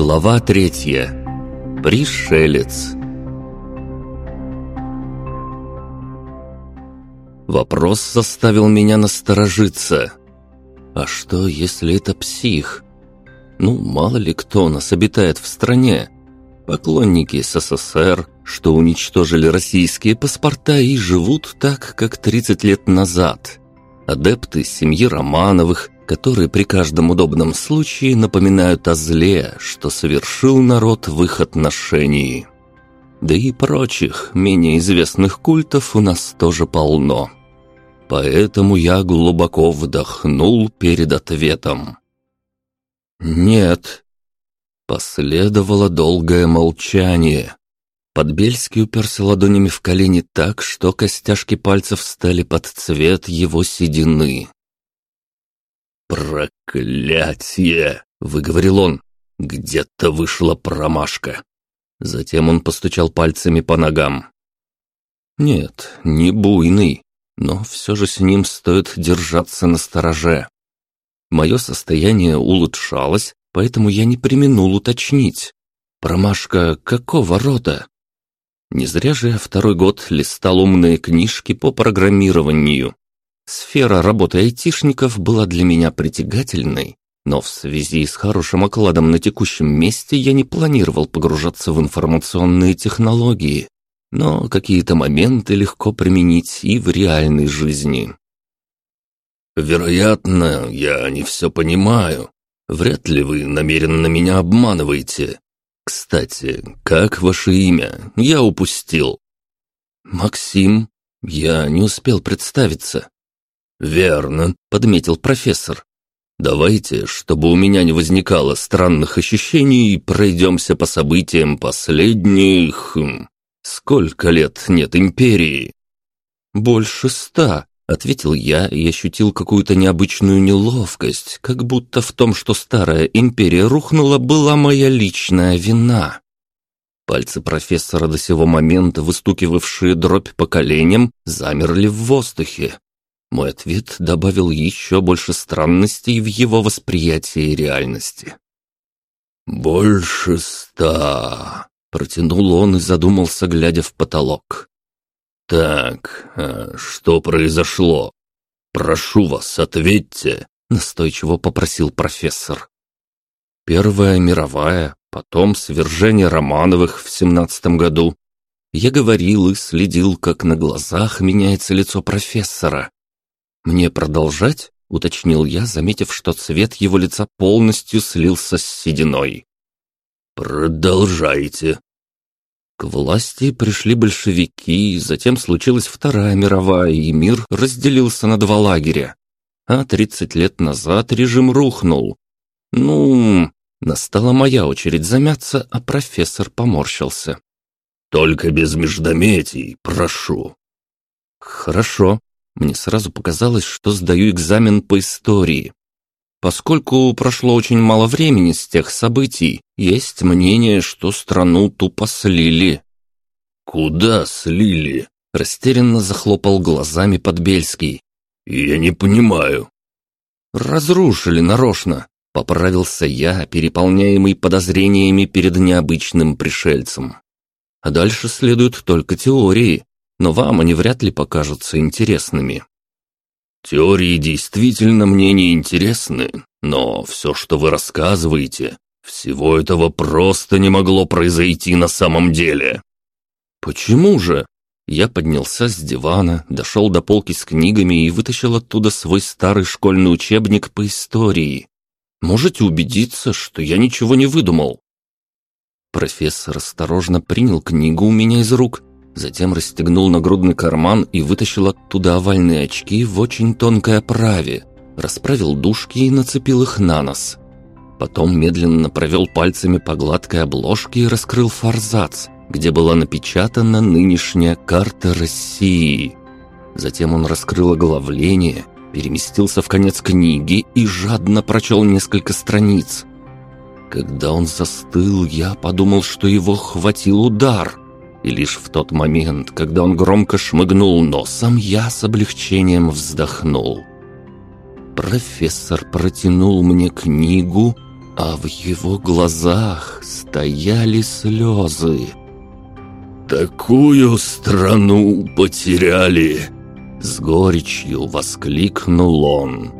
Глава третья. Пришелец. Вопрос заставил меня насторожиться. А что, если это псих? Ну, мало ли кто нас обитает в стране. Поклонники СССР, что уничтожили российские паспорта и живут так, как 30 лет назад. Адепты семьи Романовых, которые при каждом удобном случае напоминают о зле, что совершил народ в их отношении. Да и прочих, менее известных культов у нас тоже полно. Поэтому я глубоко вдохнул перед ответом. «Нет». Последовало долгое молчание. Подбельский уперся ладонями в колени так, что костяшки пальцев стали под цвет его седины. «Проклятие!» — выговорил он. «Где-то вышла промашка». Затем он постучал пальцами по ногам. «Нет, не буйный, но все же с ним стоит держаться на стороже. Мое состояние улучшалось, поэтому я не применул уточнить. Промашка какого рода? Не зря же я второй год листал умные книжки по программированию. Сфера работы айтишников была для меня притягательной, но в связи с хорошим окладом на текущем месте я не планировал погружаться в информационные технологии, но какие-то моменты легко применить и в реальной жизни. «Вероятно, я не все понимаю. Вряд ли вы намеренно меня обманываете. Кстати, как ваше имя? Я упустил». «Максим. Я не успел представиться». «Верно», — подметил профессор. «Давайте, чтобы у меня не возникало странных ощущений, пройдемся по событиям последних... Хм, сколько лет нет империи?» «Больше ста», — ответил я и ощутил какую-то необычную неловкость, как будто в том, что старая империя рухнула, была моя личная вина. Пальцы профессора до сего момента, выстукивавшие дробь по коленям, замерли в воздухе. Мой ответ добавил еще больше странностей в его восприятии реальности. «Больше ста», — протянул он и задумался, глядя в потолок. «Так, а что произошло? Прошу вас, ответьте», — настойчиво попросил профессор. «Первая мировая, потом свержение Романовых в семнадцатом году. Я говорил и следил, как на глазах меняется лицо профессора, «Мне продолжать?» — уточнил я, заметив, что цвет его лица полностью слился с сединой. «Продолжайте». К власти пришли большевики, затем случилась Вторая мировая, и мир разделился на два лагеря. А тридцать лет назад режим рухнул. Ну, настала моя очередь замяться, а профессор поморщился. «Только без междометий, прошу». «Хорошо», мне сразу показалось, что сдаю экзамен по истории. Поскольку прошло очень мало времени с тех событий, есть мнение, что страну тупо слили. «Куда слили?» – растерянно захлопал глазами Подбельский. «Я не понимаю». «Разрушили нарочно», – поправился я, переполняемый подозрениями перед необычным пришельцем. А дальше следуют только теории но вам они вряд ли покажутся интересными. Теории действительно мне не интересны, но все, что вы рассказываете, всего этого просто не могло произойти на самом деле. Почему же? Я поднялся с дивана, дошел до полки с книгами и вытащил оттуда свой старый школьный учебник по истории. Можете убедиться, что я ничего не выдумал. Профессор осторожно принял книгу у меня из рук Затем расстегнул нагрудный карман и вытащил оттуда овальные очки в очень тонкой оправе, расправил дужки и нацепил их на нос. Потом медленно провел пальцами по гладкой обложке и раскрыл форзац, где была напечатана нынешняя карта России. Затем он раскрыл оглавление, переместился в конец книги и жадно прочел несколько страниц. Когда он застыл, я подумал, что его хватил удар – и лишь в тот момент, когда он громко шмыгнул носом, я с облегчением вздохнул. Профессор протянул мне книгу, а в его глазах стояли слезы. «Такую страну потеряли!» С горечью воскликнул он.